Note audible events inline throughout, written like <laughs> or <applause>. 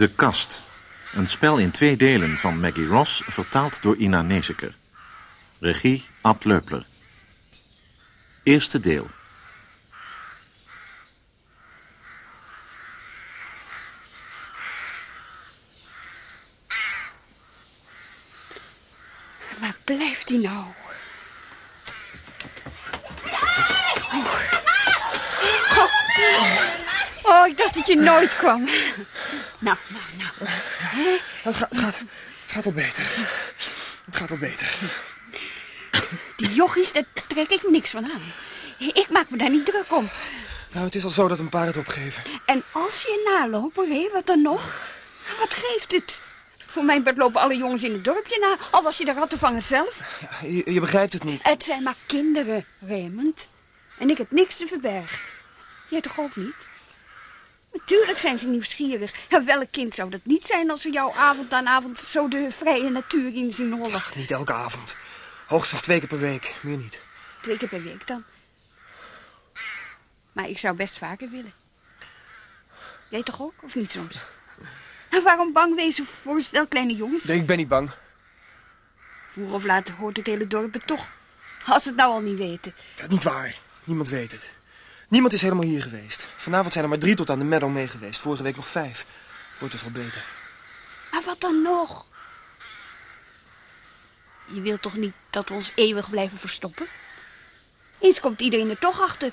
De Kast. Een spel in twee delen van Maggie Ross, vertaald door Ina Nezeker. Regie Ad Leupler. Eerste deel. Waar blijft hij nou? Oh. Oh. ik dacht dat je nooit kwam. Nou. Het gaat, het gaat, gaat al beter. Het gaat al beter. Die jochies, daar trek ik niks van aan. Ik maak me daar niet druk om. Nou, het is al zo dat een paar het opgeven. En als je nalopen, hé, wat dan nog? Wat geeft het? Voor mijn part lopen alle jongens in het dorpje na, al was je de rattenvanger zelf. Ja, je, je begrijpt het niet. Het zijn maar kinderen, Raymond. En ik heb niks te verbergen. Jij toch ook niet? Natuurlijk zijn ze nieuwsgierig. En welk kind zou dat niet zijn als ze jou avond aan avond zo de vrije natuur in zien hollen? Ach, niet elke avond. Hoogstens twee keer per week, meer niet. Twee keer per week dan. Maar ik zou best vaker willen. Jij toch ook, of niet soms? En waarom bang wezen voor stel kleine jongens? Nee, ik ben niet bang. Vroeg of laat hoort het hele dorp het toch. Als ze het nou al niet weten. Ja, niet waar. Niemand weet het. Niemand is helemaal hier geweest. Vanavond zijn er maar drie tot aan de meadow mee geweest. Vorige week nog vijf. Wordt dus al beter. Maar wat dan nog? Je wilt toch niet dat we ons eeuwig blijven verstoppen? Eens komt iedereen er toch achter.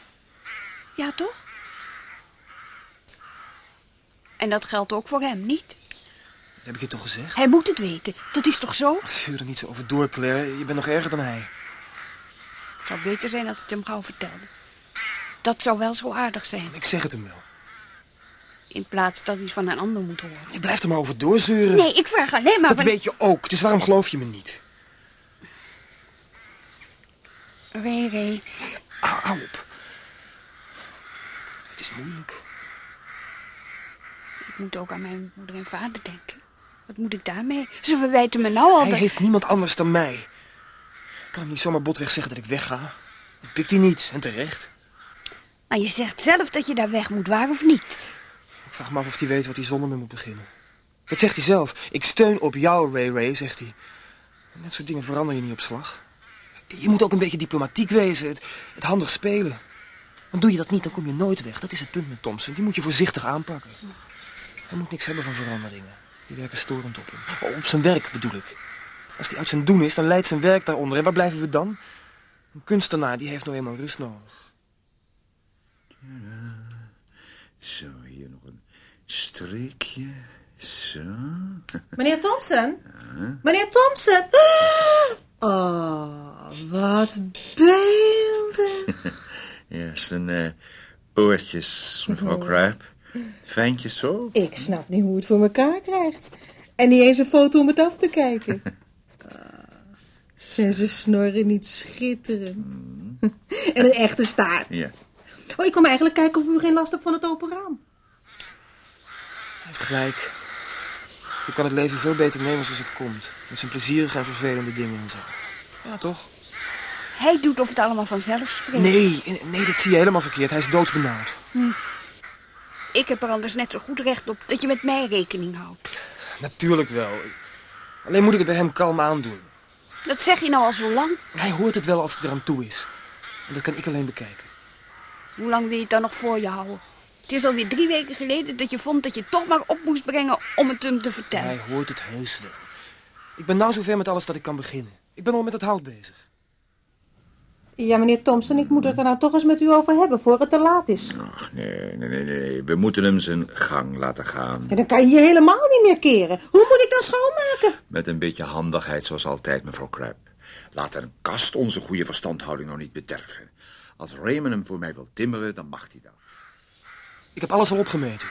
Ja, toch? En dat geldt ook voor hem, niet? Dat heb ik je toch gezegd? Hij moet het weten. Dat is toch zo? Zeur er niet zo over door, Claire. Je bent nog erger dan hij. Het zou beter zijn als het hem gauw vertelde. Dat zou wel zo aardig zijn. Ik zeg het hem wel. In plaats dat hij van een ander moet horen. Je blijft er maar over doorzeuren. Nee, ik vraag alleen maar... Dat weet je ook, dus waarom geloof je me niet? Ray, Ray. Hou, hou op. Het is moeilijk. Ik moet ook aan mijn moeder en vader denken. Wat moet ik daarmee? Ze verwijten me nou al Hij dat... heeft niemand anders dan mij. Ik kan hem niet zomaar botweg zeggen dat ik wegga. Dat pikt hij niet, en terecht. Maar je zegt zelf dat je daar weg moet, waar of niet? Ik vraag me af of hij weet wat hij zonder me moet beginnen. Dat zegt hij zelf. Ik steun op jou, Ray Ray, zegt hij. En dat soort dingen verander je niet op slag. Je moet ook een beetje diplomatiek wezen, het, handig spelen. Want doe je dat niet, dan kom je nooit weg. Dat is het punt met Thompson. Die moet je voorzichtig aanpakken. Hij moet niks hebben van veranderingen. Die werken storend op hem. Oh, op zijn werk bedoel ik. Als hij uit zijn doen is, dan leidt zijn werk daaronder. En waar blijven we dan? Een kunstenaar, die heeft nou eenmaal rust nodig. Zo, hier nog een streekje. Zo. Meneer Thompson? Meneer Thompson? Oh, wat beelden. Eerst <laughs> een eh, oortjes, mevrouw Kruip. Fijntjes zo? Ik snap niet hoe het voor elkaar krijgt. En niet eens een foto om het af te kijken. <laughs> Ah, Zijn ze snorren niet schitterend? <laughs> En een echte staart. Ja. Oh, ik kwam eigenlijk kijken of u geen last hebt van het open raam. Hij heeft gelijk. Je kan het leven veel beter nemen zoals het komt. Met zijn plezierige en vervelende dingen en zo. Ja, toch? Hij doet of het allemaal vanzelf springt. Nee, nee, dat zie je helemaal verkeerd. Hij is doodsbenauwd. Ik heb er anders net zo goed recht op dat je met mij rekening houdt. Natuurlijk wel. Alleen moet ik het bij hem kalm aandoen. Dat zeg je nou al zo lang. Hij hoort het wel als het eraan toe is. En dat kan ik alleen bekijken. Hoe lang wil je het dan nog voor je houden? Het is alweer drie weken geleden dat je vond dat je het toch maar op moest brengen om het hem te vertellen. Hij hoort het heus wel. Ik ben nou zover met alles dat ik kan beginnen. Ik ben al met het hout bezig. Ja, meneer Thompson, ik moet het er nou toch eens met u over hebben voor het te laat is. Ach, nee, nee, nee, nee. We moeten hem zijn gang laten gaan. En dan kan je je helemaal niet meer keren. Hoe moet ik dan schoonmaken? Met een beetje handigheid, zoals altijd, mevrouw Kruip. Laat een kast onze goede verstandhouding nog niet bederven. Als Raymond hem voor mij wil timmeren, dan mag hij dat. Ik heb alles al opgemeten.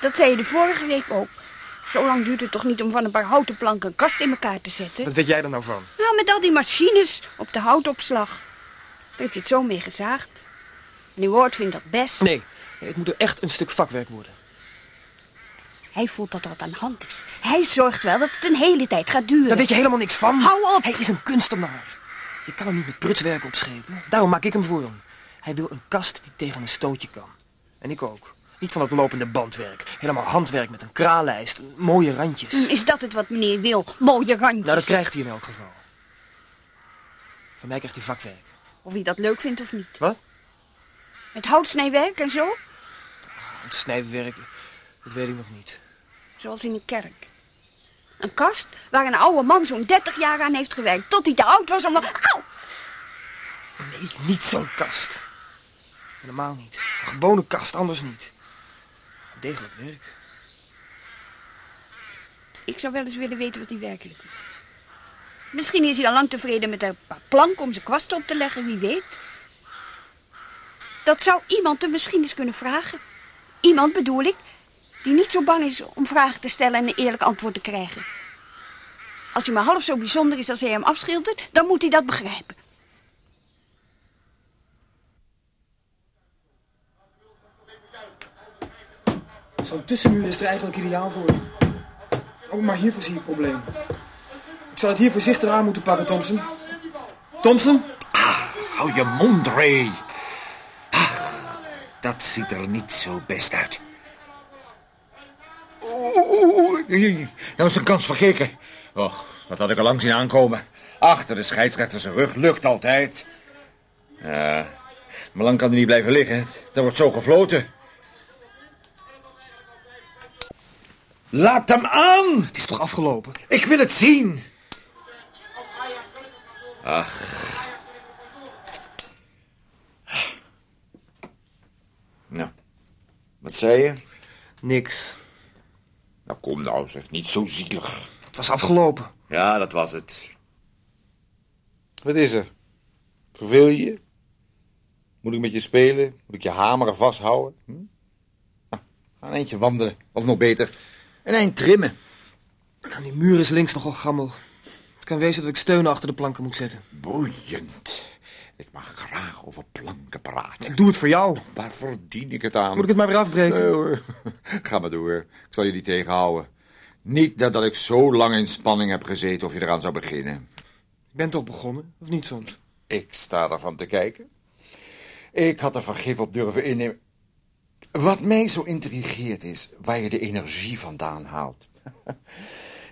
Dat zei je de vorige week ook. Zo lang duurt het toch niet om van een paar houten planken een kast in elkaar te zetten? Wat weet jij er nou van? Nou, met al die machines op de houtopslag. Daar heb je het zo mee gezaagd. En uw woord vindt dat best. Nee, het moet er echt een stuk vakwerk worden. Hij voelt dat er wat aan de hand is. Hij zorgt wel dat het een hele tijd gaat duren. Daar weet je helemaal niks van. Hou op! Hij is een kunstenaar. Je kan hem niet met prutswerk opschepen. Daarom maak ik hem voor hem. Hij wil een kast die tegen een stootje kan. En ik ook. Niet van dat lopende bandwerk. Helemaal handwerk met een kraallijst, mooie randjes. Is dat het wat meneer wil? Mooie randjes. Nou, dat krijgt hij in elk geval. Van mij krijgt hij vakwerk. Of hij dat leuk vindt of niet. Wat? Het houtsnijwerk en zo? Het snijwerk, dat weet ik nog niet. Zoals in een kerk. Een kast waar een oude man zo'n 30 jaar aan heeft gewerkt. Tot hij te oud was om... Auw! Nee, niet zo'n kast. Helemaal niet. Een gewone kast, anders niet. Degelijk werk. Ik zou wel eens willen weten wat hij werkelijk doet. Misschien is hij al lang tevreden met een paar planken om zijn kwasten op te leggen, wie weet. Dat zou iemand er misschien eens kunnen vragen. Iemand bedoel ik, die niet zo bang is om vragen te stellen en een eerlijk antwoord te krijgen. Als hij maar half zo bijzonder is als hij hem afschildert, dan moet hij dat begrijpen. Zo'n tussenmuur is er eigenlijk ideaal voor. Oh, maar hiervoor zie ik probleem. Ik zou het hier voorzichtig aan moeten pakken, Thompson. Thompson? Hou je mond, Ray. Ach, dat ziet er niet zo best uit. Oeh, nou is een kans verkeken. Och, dat had ik al lang zien aankomen. Achter de scheidsrechter zijn rug lukt altijd. Ja, maar lang kan hij niet blijven liggen. Er wordt zo gefloten. Laat hem aan! Het is toch afgelopen? Ik wil het zien. Ach. Nou, wat zei je? Niks. Nou, kom nou, zeg, niet zo zielig. Het was afgelopen. Ja, dat was het. Wat is er? Verveel je je? Moet ik met je spelen? Moet ik je hameren vasthouden? Hm? Nou, ga een eindje wandelen, of nog beter, een eind trimmen. Nou, die muur is links nogal gammel. Het kan wezen dat ik steunen achter de planken moet zetten. Boeiend. Ik mag graag over planken praten. Ik doe het voor jou. Waar verdien ik het aan? Moet ik het maar weer afbreken? <laughs> Ga maar door. Ik zal je niet tegenhouden. Niet nadat ik zo lang in spanning heb gezeten of je eraan zou beginnen. Ik ben toch begonnen, of niet soms? Ik sta ervan te kijken. Ik had er vergif op durven innemen. Wat mij zo intrigeert is waar je de energie vandaan haalt. <laughs>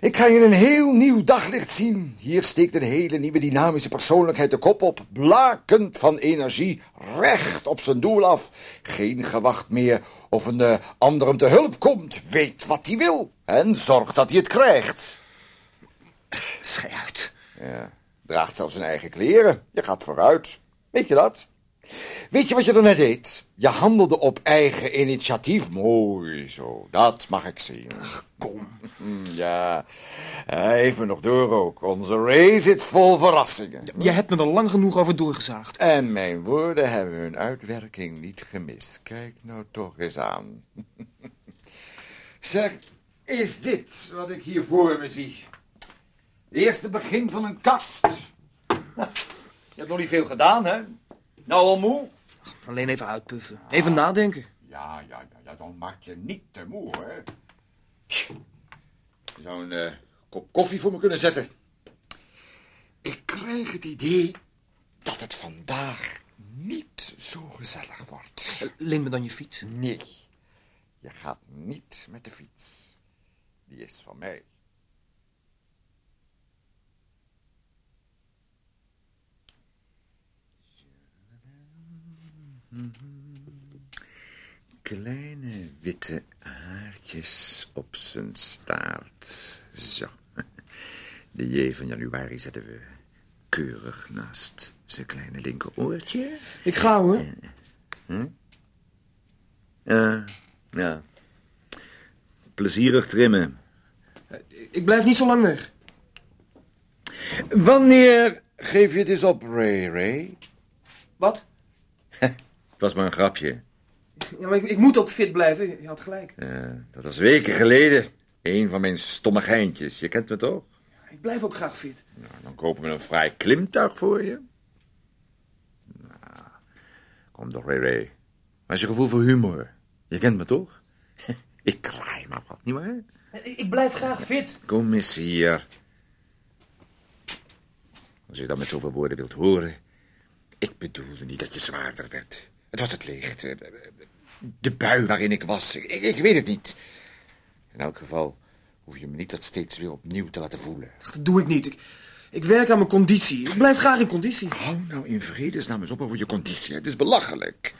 Ik ga je een heel nieuw daglicht zien. Hier steekt een hele nieuwe dynamische persoonlijkheid de kop op, blakend van energie, recht op zijn doel af. Geen gewacht meer of een eh, ander hem te hulp komt, weet wat hij wil en zorgt dat hij het krijgt. Schei uit. Ja, draagt zelfs zijn eigen kleren. Je gaat vooruit. Weet je dat? Weet je wat je er net deed? Je handelde op eigen initiatief. Mooi zo, dat mag ik zien. Ach, kom. Ja, even nog door ook. Onze Ray zit vol verrassingen. Je hebt me er lang genoeg over doorgezaagd. En mijn woorden hebben hun uitwerking niet gemist. Kijk nou toch eens aan. <laughs> zeg, is dit wat ik hier voor me zie? Het eerste begin van een kast. Je hebt nog niet veel gedaan, hè? Nou al moe? Alleen even uitpuffen. Even nadenken. Ja, ja, ja, ja, dan maak je niet te moe, hè? Je zou een eh, kop koffie voor me kunnen zetten. Ik krijg het idee dat het vandaag niet zo gezellig wordt. Leen me dan je fiets. Nee, je gaat niet met de fiets. Die is van mij. Kleine witte haartjes op zijn staart. Zo. De J van januari zetten we keurig naast zijn kleine linkeroortje. Ik ga hoor. Ja, ja. Plezierig trimmen. Ik blijf niet zo lang weg. Wanneer geef je het eens op, Ray Ray? Wat? Het was maar een grapje. Ja, maar ik, ik moet ook fit blijven. Je had gelijk. Eh, dat was weken geleden. Een van mijn stomme geintjes. Je kent me toch? Ik blijf ook graag fit. Nou, dan kopen we een fraai klimtuig voor je. Nou, kom toch, Ray Ray. Waar is je gevoel voor humor? Je kent me toch? <laughs> Ik kraai maar wat, nietwaar? Ik, ik blijf graag fit. Kom eens hier. Als je dat met zoveel woorden wilt horen. Ik bedoelde niet dat je zwaarder werd. Het was het licht. eh, De bui waarin ik was. Ik, ik weet het niet. In elk geval hoef je me niet dat steeds weer opnieuw te laten voelen. Dat doe ik niet. Ik, ik werk aan mijn conditie. Ik blijf graag in conditie. Hou nou in vredesnaam eens op over je conditie. Het is belachelijk.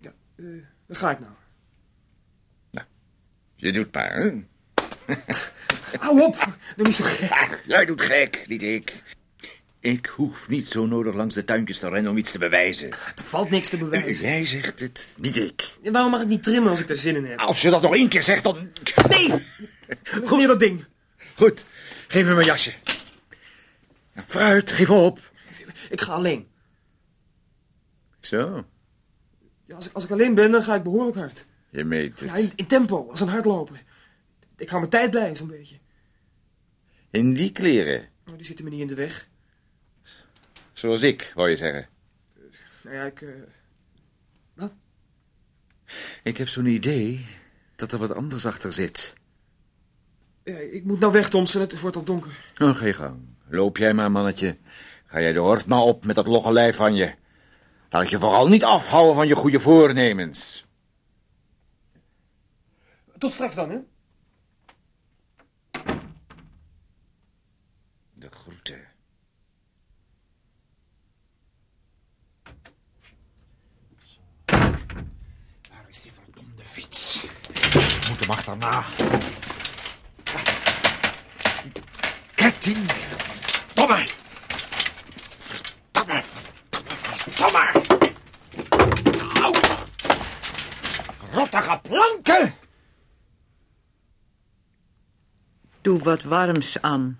Ja, eh, dan ga ik nou. Je doet maar, hè? Hou op. Doe niet zo gek. Jij doet gek, niet ik. Ik hoef niet zo nodig langs de tuintjes te rennen om iets te bewijzen. Er valt niks te bewijzen. Jij zegt het, niet ik. En waarom mag ik niet trimmen als ik er zin in heb? Als je dat nog één keer zegt, dan... Nee! Goed hier dat ding. Goed, geef me mijn jasje. Ja, Vooruit, geef op. Ik ga alleen. Zo, Ja, als, ik, als ik alleen ben, dan ga ik behoorlijk hard. je meet het. Ja, in, in tempo, als een hardloper. Ik hou mijn tijd bij, zo'n beetje. In die kleren, Nou, die zitten me niet in de weg. Zoals ik, wou je zeggen. Nou ja, ik... eh, Ik heb zo'n idee dat er wat anders achter zit. ja, ik moet nou weg, Thompson. Het wordt al donker. Oh, ga je gang. Loop jij maar, mannetje. Ga jij de hort maar op met dat logge lijf van je. Laat je vooral niet afhouden van je goede voornemens. Tot straks dan, hè? De groeten. Waar is die verdomde fiets? Ik moet hem achterna. Ketting. Verdomme. Verdomme, verdomme, verdomme. Au. Rottige planken. Doe wat warms aan.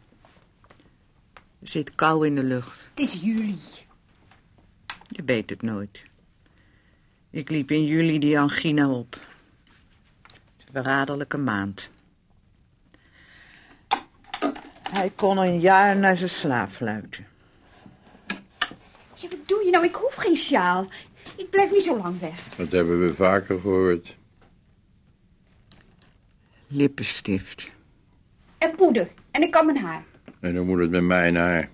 Er zit kou in de lucht. Het is juli. Je weet het nooit. Ik liep in juli die angina op. Verraderlijke maand. Hij kon een jaar naar zijn slaaf fluiten. Ja, wat doe je nou? Ik hoef geen sjaal. Ik blijf niet zo lang weg. Dat hebben we vaker gehoord. Lippenstift. En poeder. En ik kan mijn haar. En dan moet het met mijn haar.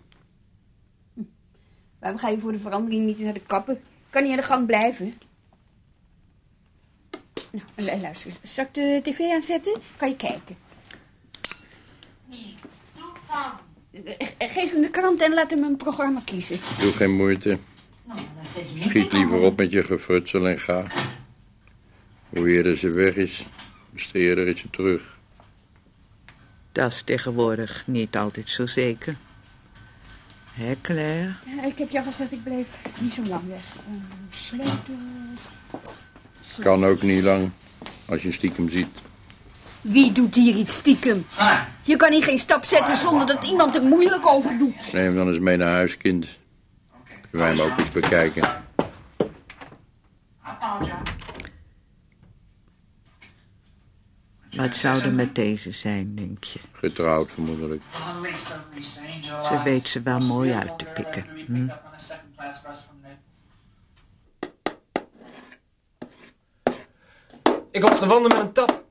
Waarom ga je voor de verandering niet naar de kapper? Kan niet aan de gang blijven? Nou, luister. Zal ik de tv aanzetten? Kan je kijken. Eh, Geef hem de krant en laat hem een programma kiezen. Doe geen moeite. Schiet liever op met je gefrutsel en ga. Hoe eerder ze weg is, des te eerder is ze terug. Dat is tegenwoordig niet altijd zo zeker. Hè, Claire? Ja, ik heb jou gezegd, ik blijf niet zo lang weg. Eh, sleutel. Kan ook niet lang, als je stiekem ziet. Wie doet hier iets stiekem? Je kan hier geen stap zetten zonder dat iemand er moeilijk over doet. Neem hem dan eens mee naar huis, kind. Kunnen wij hem ook eens bekijken. Wat zou er met deze zijn, denk je? Getrouwd vermoedelijk. Ze weet ze wel mooi uit te pikken. Hm? Ik was de wanden met een tap.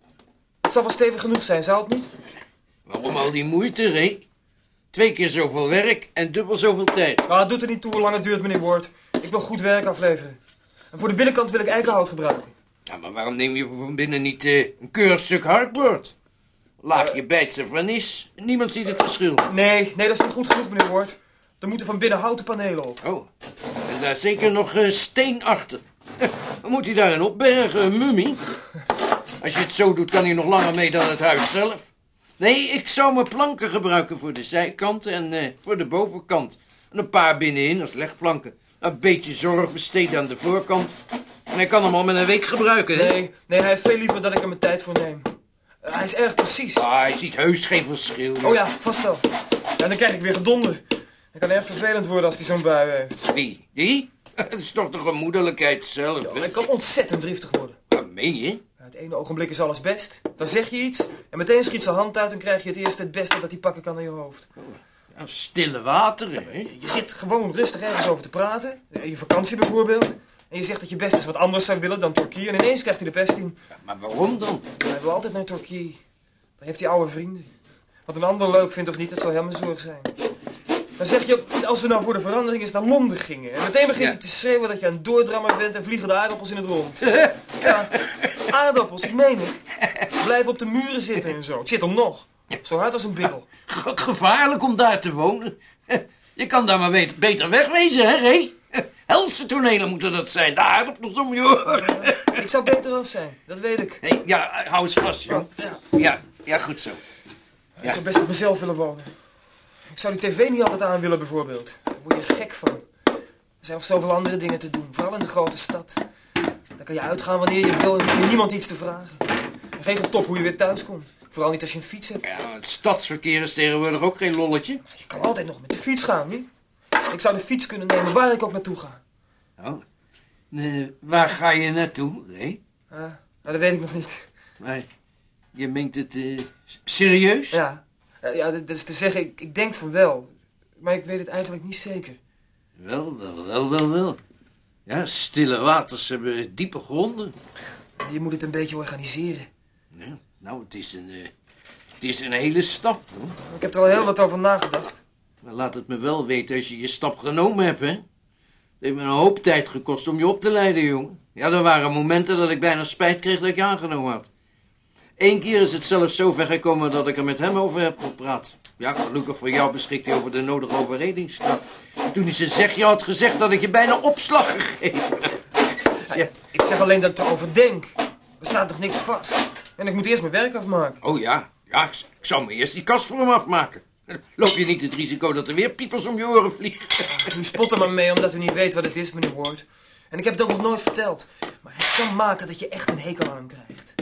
Het zal wel stevig genoeg zijn, zou het niet? Waarom al die moeite, Ray? Twee keer zoveel werk en dubbel zoveel tijd. Maar het doet er niet toe hoe lang het duurt, meneer Ward. Ik wil goed werk afleveren. En voor de binnenkant wil ik eikenhout gebruiken. Ja, maar waarom neem je van binnen niet eh, een keurig stuk hardboard? Laagje bijtse vernis. Niemand ziet het verschil. Nee, nee, dat is niet goed genoeg, meneer Ward. Er moeten van binnen houten panelen op. Oh, en daar zeker nog eh, steen achter. <laughs> Dan moet hij daarin opbergen, een mummie. Als je het zo doet, kan hij nog langer mee dan het huis zelf. Nee, ik zou mijn planken gebruiken voor de zijkanten en eh, voor de bovenkant. En een paar binnenin als legplanken. Een beetje zorg besteden aan de voorkant. En hij kan hem al met een week gebruiken, hè? Nee, nee, hij heeft veel liever dat ik er mijn tijd voor neem. Eh, hij is erg precies. Ah, hij ziet heus geen verschil. Oh ja, vast wel. Ja, dan krijg ik weer gedonder. Het kan erg vervelend worden als hij zo'n bui heeft. Wie? Die? <laughs> Dat is toch de gemoedelijkheid zelf, Ja, hij kan ontzettend driftig worden. Wat meen je? Het ene ogenblik is alles best. Dan zeg je iets en meteen schiet zijn hand uit en krijg je het eerste het beste dat hij pakken kan aan je hoofd. Ja, stille wateren, hè? Je zit gewoon rustig ergens over te praten. In je vakantie bijvoorbeeld. En je zegt dat je best eens wat anders zou willen dan Turkije. En ineens krijgt hij de pest in. Ja, maar waarom dan? Hij wil altijd naar Turkije. Daar heeft hij oude vrienden. Wat een ander leuk vindt of niet, dat zal een zorg zijn. Dan zeg je als we nou voor de verandering eens naar Londen gingen. En meteen begin je Ja. te schreeuwen dat je een doordrammer bent en vliegen de aardappels in het rond. <laughs> Ja, aardappels, ik meen het. Blijven op de muren zitten en zo. Het zit er nog. Zo hard als een. Wat gevaarlijk om daar te wonen. Je kan daar maar beter wegwezen, hè, Ray? Helse tonelen moeten dat zijn. De aardappels om je. Ik zou beter af zijn, dat weet ik. Hey, ja, hou eens vast, joh. Ja, Ja, ja, goed zo. ik zou best op mezelf willen wonen. Ik zou die tv niet altijd aan willen, bijvoorbeeld. Daar word je gek van. Er zijn nog zoveel andere dingen te doen, vooral in de grote stad. Kan je uitgaan wanneer je wil en je niemand iets te vragen. En geen top hoe je weer thuis komt. Vooral niet als je een fiets hebt. Ja, het stadsverkeer is tegenwoordig ook geen lolletje. Je kan altijd nog met de fiets gaan, niet? Ik zou de fiets kunnen nemen waar ik ook naartoe ga. Oh. Nee, waar ga je naartoe, Ray? Ah, nou, dat weet ik nog niet. Maar je meent het eh, serieus? Ja, Eh, ja dat dat is te zeggen, ik, ik denk van wel. Maar ik weet het eigenlijk niet zeker. Wel, wel, wel, wel, wel. Ja, stille waters hebben diepe gronden. Je moet het een beetje organiseren. Ja, nou, het is een, eh, het is een hele stap, hoor. Ik heb er al heel wat over nagedacht. Maar laat het me wel weten als je je stap genomen hebt, hè. Het heeft me een hoop tijd gekost om je op te leiden, jongen. Ja, er waren momenten dat ik bijna spijt kreeg dat ik je aangenomen had. Eén keer is het zelfs zo ver gekomen dat ik er met hem over heb gepraat. Ja, gelukkig voor jou beschikt hij over de nodige overredingskracht. Toen hij zijn zegje had gezegd, dat ik je bijna opslag gegeven. <laughs> Ja. Ik zeg alleen dat ik erover denk. Er staat toch niks vast? En ik moet eerst mijn werk afmaken. Oh ja, ja, ik, ik zou me eerst die kast voor hem afmaken. Loop je niet het risico dat er weer piepers om je oren vliegen? U spot er maar mee omdat u niet weet wat het is, meneer Ward. En ik heb het ook nog nooit verteld. Maar het kan maken dat je echt een hekel aan hem krijgt.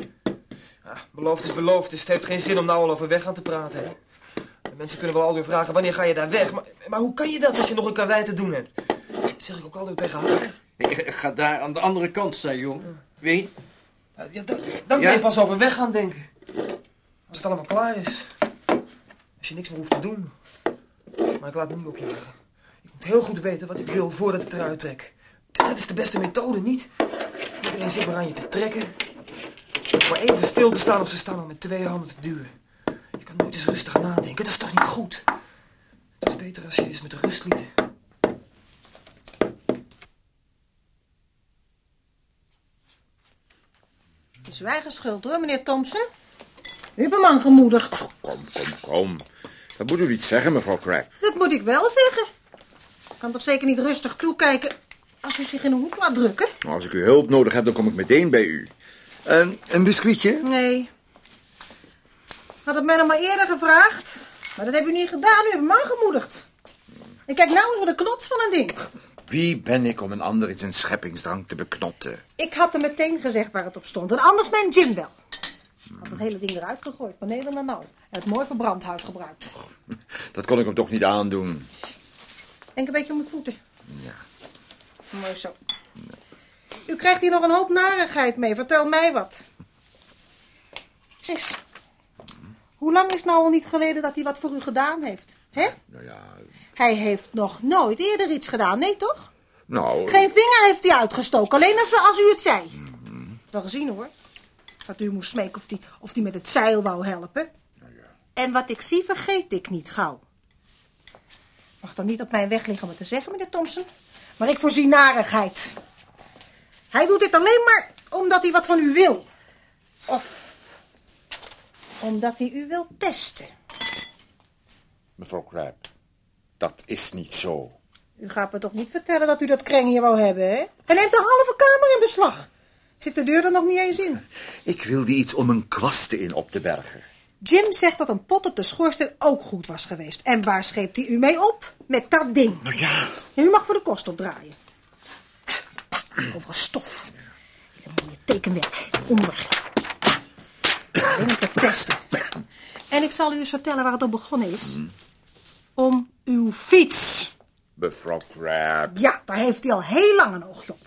Ja, beloofd is beloofd, dus het heeft geen zin om nou al over weg gaan te praten. Mensen kunnen wel alweer vragen, wanneer ga je daar weg? Maar, maar hoe kan je dat als je nog een karwei te doen hebt? Dat zeg ik ook altijd tegen haar. Ik ga daar aan de andere kant staan, jongen. Weet je? Ja, dan dan Ja? je pas over weg gaan denken. Als het allemaal klaar is. Als je niks meer hoeft te doen. Maar ik laat me niet op je leggen. Ik moet heel goed weten wat ik wil voordat ik eruit trek. Dat is de beste methode, niet? Iedereen zit maar aan je te trekken. Maar even stil te staan op zijn staan met twee handen te duwen. Nooit eens rustig nadenken, dat is toch niet goed? Het is beter als je eens met rust liet. Het is wij geschuld hoor, meneer Thompson. U hebt hem aangemoedigd. Kom, kom, kom. Dat moet u niet zeggen, mevrouw Craig. Dat moet ik wel zeggen. Ik kan toch zeker niet rustig toekijken als u zich in een hoek laat drukken? Als ik uw hulp nodig heb, dan kom ik meteen bij u. Een, een biscuitje? Nee. Had het mij nog maar eerder gevraagd. Maar dat heb u niet gedaan, u hebt hem aangemoedigd. En kijk nou eens wat een knots van een ding. Wie ben ik om een ander in zijn scheppingsdrang te beknotten? Ik had hem meteen gezegd waar het op stond. En anders mijn Jim wel. Ik had het hele ding eruit gegooid, panelen naar nou. En het mooi verbrand hout gebruikt. <laughs> Dat kon ik hem toch niet aandoen. Denk een beetje om mijn voeten. Ja. Mooi zo. U krijgt hier nog een hoop narigheid mee. Vertel mij wat. Sis, hoe lang is nou al niet geleden dat hij wat voor u gedaan heeft? Hè? Nou ja, Hij heeft nog nooit eerder iets gedaan, nee toch? nou... Geen vinger heeft hij uitgestoken, alleen als, als u het zei. Wel gezien hoor. Dat u moest smeken of hij of die met het zeil wou helpen. En wat ik zie, vergeet ik niet gauw. Mag dan niet op mijn weg liggen om het te zeggen, meneer Thompson. Maar ik voorzie narigheid. Hij doet dit alleen maar omdat hij wat van u wil. Of omdat hij u wil pesten. Mevrouw Craig, dat is niet zo. U gaat me toch niet vertellen dat u dat kreng hier wou hebben, hè? Hij neemt de halve kamer in beslag. Zit de deur er nog niet eens in. Ik wilde iets om een kwasten in op te bergen. Jim zegt dat een pot op de schoorsteen ook goed was geweest. En waar scheept hij u mee op? Met dat ding. Nou ja, En u mag voor de kost opdraaien. Overal stof. En dan je tekenwerk. Onder. Alleen op het pesten. En ik zal u eens vertellen waar het om begonnen is. Om uw fiets. mevrouw Craig. Ja, daar heeft hij al heel lang een oogje op.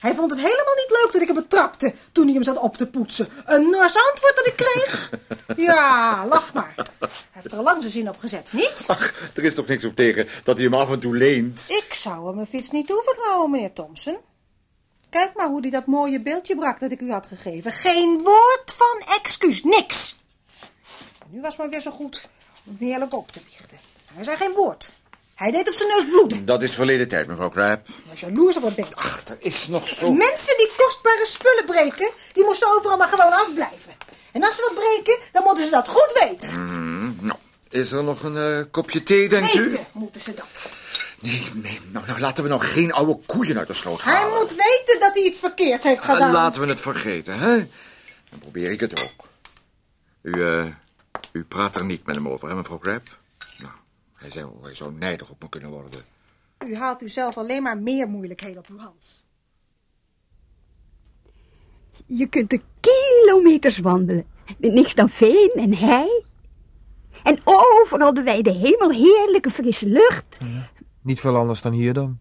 Hij vond het helemaal niet leuk dat ik hem betrapte toen hij hem zat op te poetsen. Een nors antwoord dat ik kreeg. Ja, lach maar. Hij heeft er al lang zijn zin op gezet, niet? Ach, er is toch niks op tegen dat hij hem af en toe leent? Ik zou hem mijn fiets niet toevertrouwen, meneer Thompson. Kijk maar hoe hij dat mooie beeldje brak dat ik u had gegeven. Geen woord van excuus, niks. En nu was maar weer zo goed om het eerlijk op te lichten. Hij zei geen woord. Hij deed op zijn neus bloeden. Dat is verleden tijd, mevrouw. Hij was jaloers op wat beter. Ach, er is nog zo... Mensen die kostbare spullen breken, die moesten overal maar gewoon afblijven. En als ze wat breken, dan moeten ze dat goed weten. Hmm, nou, is er nog een eh, kopje thee, denkt u? Weten moeten ze dat. Nee, nee, nou, nou laten we nou geen oude koeien uit de sloot Hij halen. moet weten dat hij iets verkeerds heeft En gedaan. laten we het vergeten, hè? Dan probeer ik het ook. U, eh, u praat er niet met hem over, hè, mevrouw Crab? Nou, hij zou, hij zou nijdig op me kunnen worden. U haalt uzelf alleen maar meer moeilijkheden op uw hals. Je kunt er kilometers wandelen. Met niks dan veen en hei. En overal de wijde hemel, heerlijke frisse lucht. Niet veel anders dan hier dan.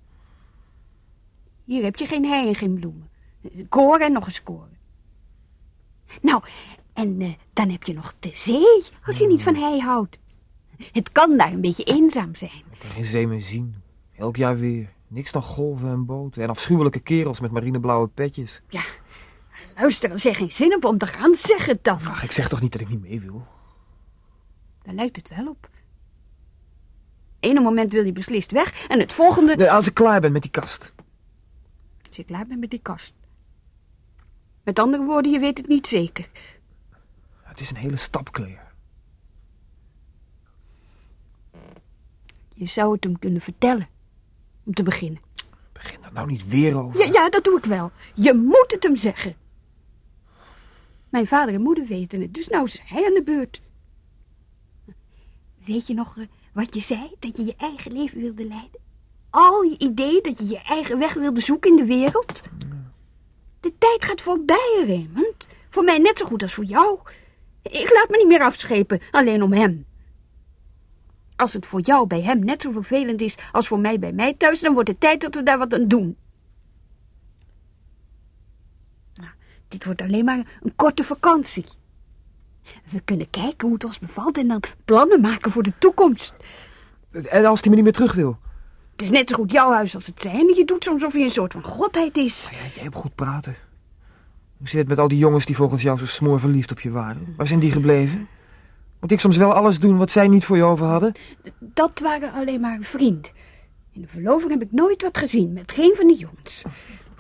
Hier heb je geen hei en geen bloemen. Koren en nog eens koren. Nou, en eh, dan heb je nog de zee, als je niet van hei houdt. Het kan daar een beetje eenzaam zijn. Ik kan geen zee meer zien. Elk jaar weer. Niks dan golven en boten. En afschuwelijke kerels met marineblauwe petjes. Ja, luister, als je geen zin hebt om te gaan, zeg het dan. Ach, ik zeg toch niet dat ik niet mee wil? Daar lijkt het wel op. Ene moment wil je beslist weg en het volgende... Nee, als ik klaar ben met die kast. Als je klaar bent met die kast. Met andere woorden, je weet het niet zeker. Het is een hele stapkleer. Je zou het hem kunnen vertellen. Om te beginnen. Begin er nou niet weer over. Ja, ja, dat doe ik wel. Je moet het hem zeggen. Mijn vader en moeder weten het, dus nou is hij aan de beurt. Weet je nog eh, wat je zei? Dat je je eigen leven wilde leiden? Al je idee dat je je eigen weg wilde zoeken in de wereld? De tijd gaat voorbij, Raymond. Voor mij net zo goed als voor jou. Ik laat me niet meer afschepen, alleen om hem. Als het voor jou bij hem net zo vervelend is als voor mij bij mij thuis, dan wordt het tijd dat we daar wat aan doen. Nou, dit wordt alleen maar een korte vakantie. We kunnen kijken hoe het ons bevalt en dan plannen maken voor de toekomst. En als hij me niet meer terug wil? Het is net zo goed jouw huis als het zijn. Je doet soms alsof je een soort van godheid is. Ja, jij hebt goed praten. Hoe zit het met al die jongens die volgens jou zo smoor verliefd op je waren? Waar zijn die gebleven? Moet ik soms wel alles doen wat zij niet voor je over hadden? Dat waren alleen maar vrienden. In de verloving heb ik nooit wat gezien met geen van die jongens.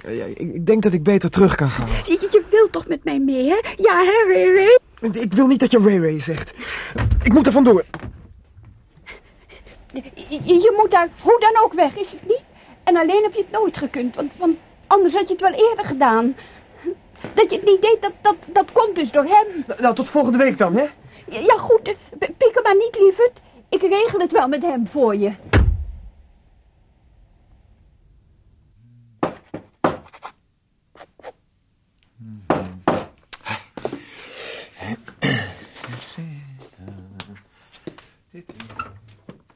Ja, ik, denk dat ik beter terug kan gaan. Je, je- wilt toch met mij mee, hè? Ja, hè, Ray Ray? Ik, wil niet dat je Ray Ray zegt. Ik moet er vandoor. Je, moet daar hoe dan ook weg, is het niet? En alleen heb je het nooit gekund, want, want anders had je het wel eerder gedaan. Dat je het niet deed, dat, dat, dat komt dus door hem. Nou, nou, tot volgende week dan, hè? Ja, ja, goed, eh, pik hem maar niet, lieverd. Ik regel het wel met hem voor je.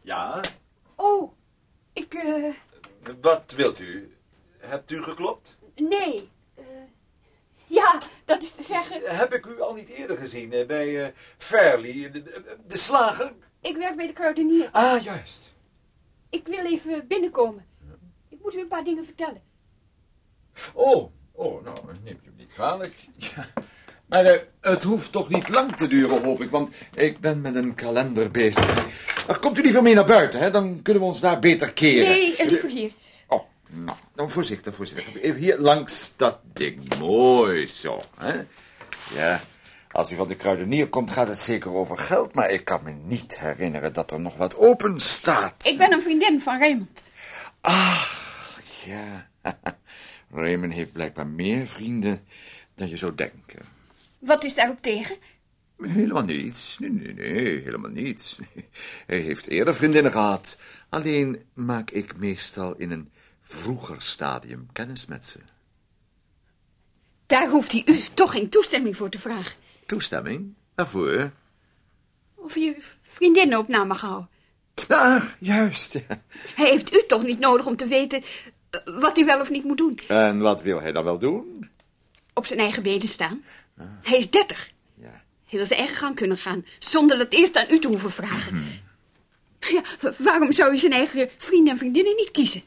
Ja, Oh, ik, eh, wat wilt u? Hebt u geklopt? nee. eh, ja, dat is te zeggen, Heb ik u al niet eerder gezien eh, bij Fairley, de, slager? ik werk bij de kruidenier. Ah, juist. Ik wil even binnenkomen. Ik moet u een paar dingen vertellen. Oh, oh, nou, neemt u me niet kwalijk. Ja. Maar het hoeft toch niet lang te duren, hoop ik, want ik ben met een kalender bezig. Ach, komt u liever mee naar buiten, hè? Dan kunnen we ons daar beter keren. Nee, liever hier. Nou, dan voorzichtig, voorzichtig. Even hier langs dat ding. Mooi zo, hè? Ja, als u van de kruidenier komt, gaat het zeker over geld, maar ik kan me niet herinneren dat er nog wat open staat. Ik ben een vriendin van Raymond. Ach, ja. <laughs> Raymond heeft blijkbaar meer vrienden dan je zou denken. Wat is daarop tegen? Helemaal niets. Nee, nee, nee, helemaal niets. <laughs> Hij heeft eerder vriendinnen gehad. Alleen maak ik meestal in een vroeger stadium kennis met ze. Daar hoeft hij u toch geen toestemming voor te vragen. Toestemming? Waarvoor? Of je vriendinnen op naam mag houden. Ah, juist. ja. Hij heeft u toch niet nodig om te weten eh, wat hij wel of niet moet doen. En wat wil hij dan wel doen? Op zijn eigen benen staan. Hij is dertig. Ja. Hij wil zijn eigen gang kunnen gaan, zonder dat eerst aan u te hoeven vragen. Ja, wa- waarom zou je zijn eigen vrienden en vriendinnen niet kiezen?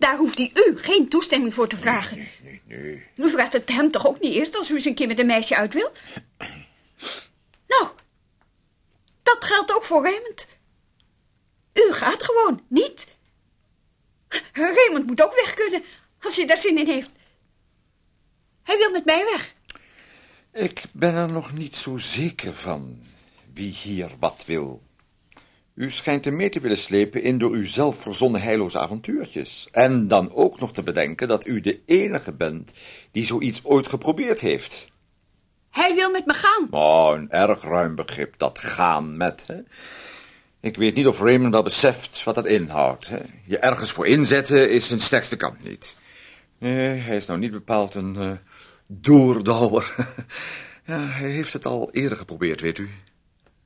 Daar hoeft hij u geen toestemming voor te vragen. Nee, nee. U vraagt het hem toch ook niet eerst als u eens een keer met een meisje uit wil? Nou, dat geldt ook voor Raymond. U gaat gewoon, niet? Raymond moet ook weg kunnen, als hij daar zin in heeft. Hij wil met mij weg. Ik ben er nog niet zo zeker van wie hier wat wil. U schijnt hem mee te willen slepen in door uw zelf verzonnen heilloze avontuurtjes. En dan ook nog te bedenken dat u de enige bent die zoiets ooit geprobeerd heeft. Hij wil met me gaan. Oh, een erg ruim begrip, dat gaan met, hè. Ik weet niet of Raymond wel beseft wat dat inhoudt. Hè? Je ergens voor inzetten is zijn sterkste kant niet. Nee, hij is nou niet bepaald een uh, doordouwer. <laughs> ja, hij heeft het al eerder geprobeerd, weet u.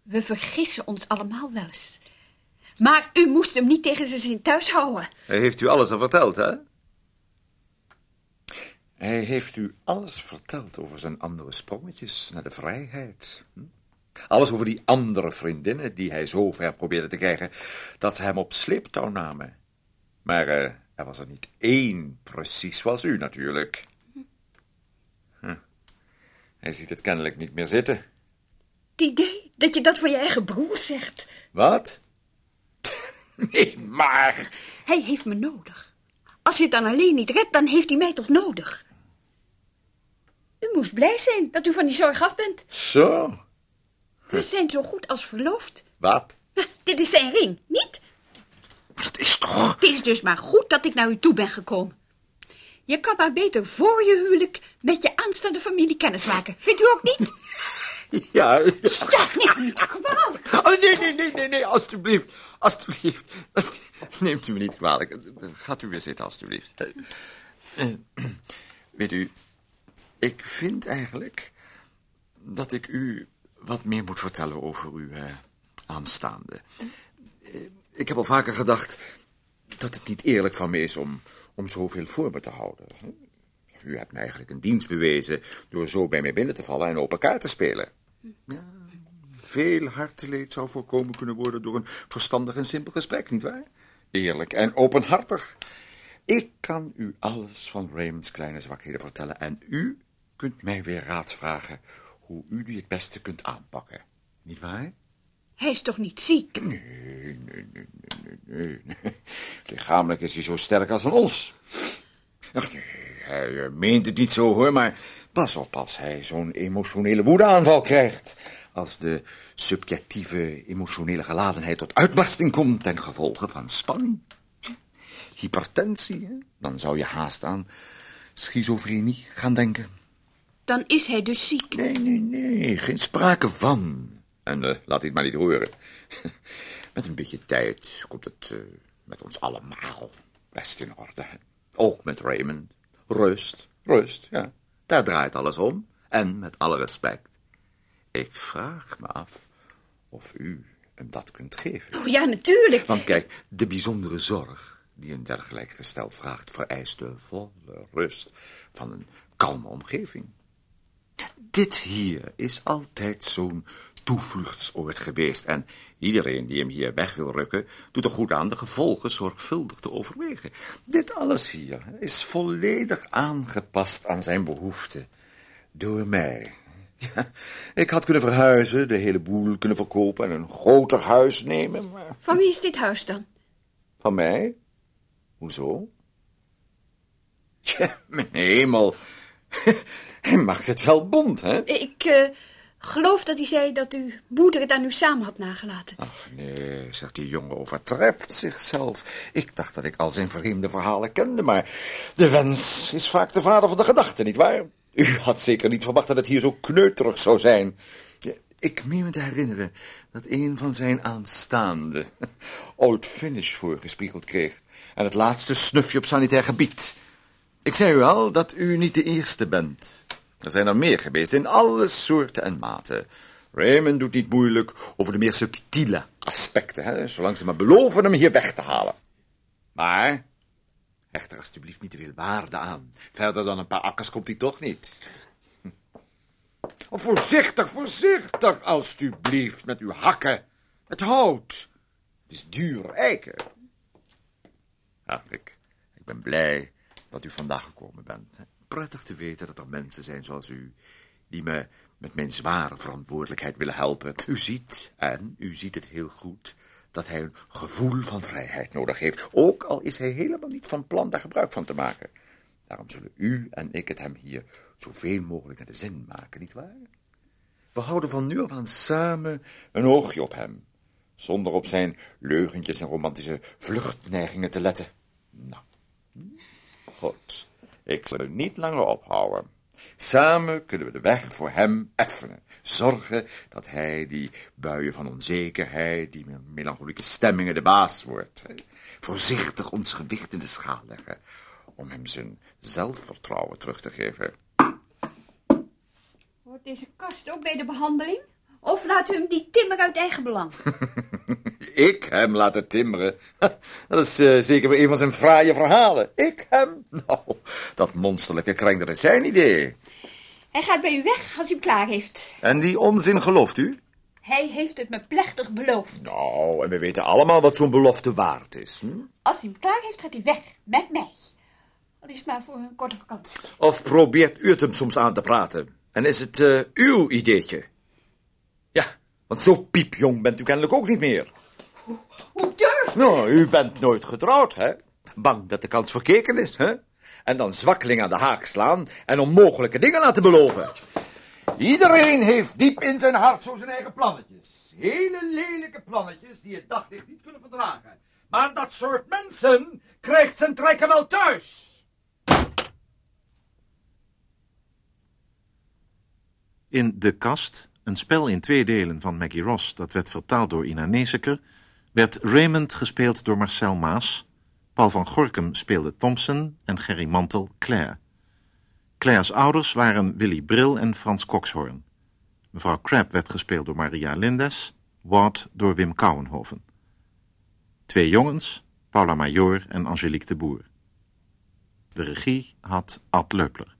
We vergissen ons allemaal wel eens. Maar u moest hem niet tegen zijn zin thuis houden. Hij heeft u alles al verteld, hè? Hij heeft u alles verteld over zijn andere sprongetjes naar de vrijheid. Hm? Alles over die andere vriendinnen die hij zo ver probeerde te krijgen dat ze hem op sleeptouw namen. Maar uh, er was er niet één precies zoals u natuurlijk. Hm. Hij ziet het kennelijk niet meer zitten. Het idee dat je dat voor je eigen broer zegt. Wat? <laughs> nee, maar... Hij heeft me nodig. Als je het dan alleen niet redt, dan heeft hij mij toch nodig? U moest blij zijn dat u van die zorg af bent. Zo, we zijn zo goed als verloofd. Wat? <laughs> Nou, dit is zijn ring, niet? Dat is toch... Het is dus maar goed dat ik naar u toe ben gekomen. Je kan maar beter voor je huwelijk met je aanstaande familie kennis maken. Vindt u ook niet? <laughs> <laughs> Ja. Ja, neem niet kwalijk. Oh, nee, nee, nee, nee, nee, alstublieft. Alstublieft. <laughs> Neemt u me niet kwalijk. Gaat u weer zitten, alstublieft. Uh, weet u, ik vind eigenlijk dat ik u wat meer moet vertellen over uw uh, aanstaande. Ik heb al vaker gedacht dat het niet eerlijk van me is om, om zoveel voor me te houden. U hebt me eigenlijk een dienst bewezen door zo bij mij binnen te vallen en open kaart te spelen. Ja, veel harteleed zou voorkomen kunnen worden door een verstandig en simpel gesprek, nietwaar? Eerlijk en openhartig. Ik kan u alles van Raymond's kleine zwakheden vertellen en u kunt mij weer raads vragen hoe u die het beste kunt aanpakken. Niet waar? Hij is toch niet ziek? Nee, nee, nee, nee, nee. nee. Lichamelijk is hij zo sterk als van ons. Ach, nee, hij meent het niet zo, hoor, maar pas op als hij zo'n emotionele woedeaanval krijgt. Als de subjectieve emotionele geladenheid tot uitbarsting komt ten gevolge van spanning. Hypertensie, dan zou je haast aan schizofrenie gaan denken. Dan is hij dus ziek. Nee, nee, nee, geen sprake van. En uh, laat het maar niet horen. <laughs> Met een beetje tijd komt het uh, met ons allemaal best in orde. Ook met Raymond. Rust, rust, ja. Daar draait alles om. En met alle respect. Ik vraag me af of u hem dat kunt geven. Oh ja, natuurlijk. Want kijk, de bijzondere zorg die een dergelijk gestel vraagt... vereist de volle rust van een kalme omgeving. Dit hier is altijd zo'n toevluchtsoord geweest en iedereen die hem hier weg wil rukken, doet er goed aan de gevolgen zorgvuldig te overwegen. Dit alles hier is volledig aangepast aan zijn behoeften. Door mij. Ja, ik had kunnen verhuizen, de hele boel kunnen verkopen en een groter huis nemen, maar... Van wie is dit huis dan? Van mij? Hoezo? Ja, mijn hemel. <laughs> Hij maakt het wel bond, hè? Ik uh, geloof dat hij zei dat uw moeder het aan u samen had nagelaten. Ach nee, zegt die jongen overtreft zichzelf. Ik dacht dat ik al zijn vreemde verhalen kende, maar de wens is vaak de vader van de gedachte, nietwaar? U had zeker niet verwacht dat het hier zo kneuterig zou zijn. Ik meen me te herinneren dat een van zijn aanstaande Old Finish voorgespiegeld kreeg en het laatste snufje op sanitair gebied. Ik zei u al dat u niet de eerste bent. Er zijn er meer geweest, in alle soorten en maten. Raymond doet niet moeilijk over de meer subtiele aspecten, hè, zolang ze maar beloven hem hier weg te halen. Maar, hecht er alstublieft niet te veel waarde aan. Verder dan een paar akkers komt hij toch niet. Oh, voorzichtig, voorzichtig, alstublieft, met uw hakken. Het hout. Het is duur eiken. Ja, ik, ik ben blij dat u vandaag gekomen bent. Prettig te weten dat er mensen zijn zoals u, die me met mijn zware verantwoordelijkheid willen helpen. U ziet, en u ziet het heel goed, dat hij een gevoel van vrijheid nodig heeft, ook al is hij helemaal niet van plan daar gebruik van te maken. Daarom zullen u en ik het hem hier zoveel mogelijk naar de zin maken, nietwaar? We houden van nu af aan samen een oogje op hem, zonder op zijn leugentjes en romantische vluchtneigingen te letten. Nou, goed, ik zal er niet langer ophouden. Samen kunnen we de weg voor hem effenen. Zorgen dat hij die buien van onzekerheid, die melancholieke stemmingen de baas wordt. Voorzichtig ons gewicht in de schaal leggen, om hem zijn zelfvertrouwen terug te geven. Hoort deze kast ook bij de behandeling? Of laat u hem die timmer uit eigen belang? <laughs> Ik hem laten timmeren. <laughs> Dat is uh, zeker weer een van zijn fraaie verhalen. Ik hem? Nou, dat monsterlijke krengder is zijn idee. Hij gaat bij u weg als u hem klaar heeft. En die onzin gelooft u? Hij heeft het me plechtig beloofd. Nou, en we weten allemaal wat zo'n belofte waard is. Hm? Als hij hem klaar heeft, gaat hij weg. Met mij. Dat is maar voor een korte vakantie. Of probeert u het hem soms aan te praten? En is het uh, uw ideetje? Want zo piepjong bent u kennelijk ook niet meer. Hoe, hoe Nou, u bent nooit getrouwd, hè? Bang dat de kans verkeken is, hè? En dan zwakkeling aan de haak slaan en onmogelijke dingen laten beloven. Iedereen heeft diep in zijn hart zo zijn eigen plannetjes. Hele lelijke plannetjes die het daglicht niet kunnen verdragen. Maar dat soort mensen krijgt zijn trekken wel thuis. In De Kast, een spel in twee delen van Maggie Ross, dat werd vertaald door Ina Neseker, werd Raymond gespeeld door Marcel Maas, Paul van Gorkum speelde Thompson en Gerry Mantel Claire. Claire's ouders waren Willy Bril en Frans Kokshoorn. Mevrouw Crab werd gespeeld door Maria Lindes, Ward door Wim Kouwenhoven. Twee jongens, Paula Major en Angelique de Boer. De regie had Ad Leupler.